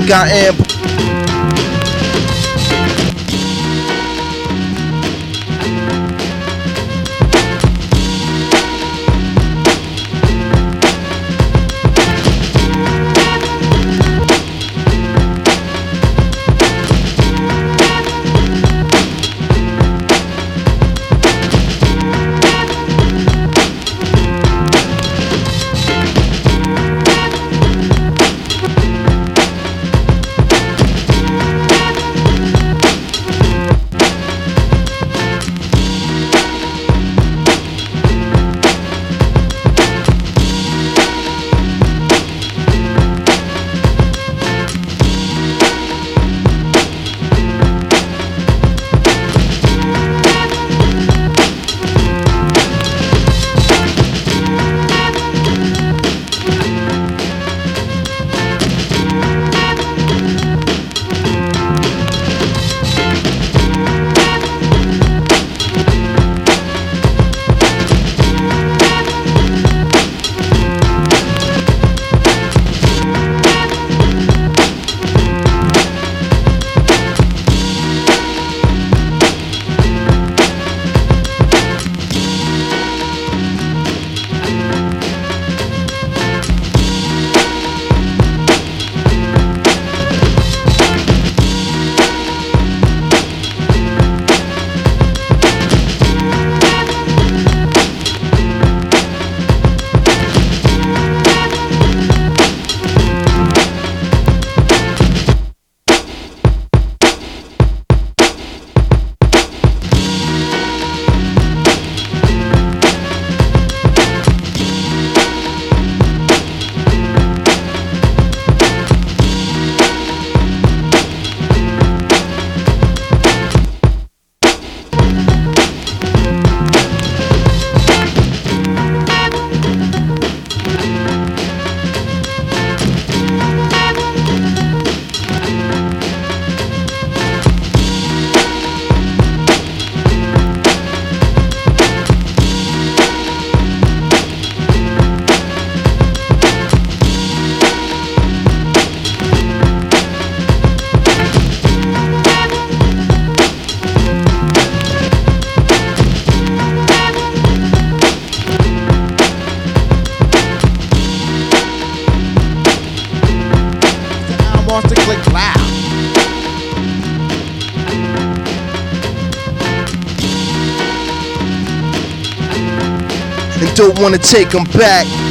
think I am. Don't wanna take them back.